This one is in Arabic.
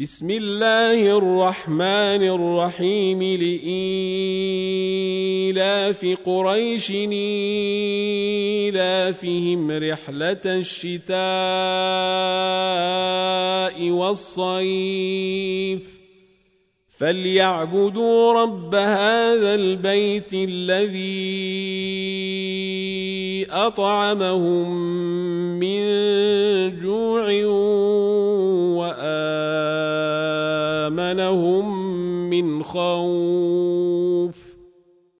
بسم الله الرحمن الرحيم لإيلاف قريش إيلافهم رحلة الشتاء والصيف فليعبدوا رب هذا البيت الذي أطعمهم آمنهم من خوف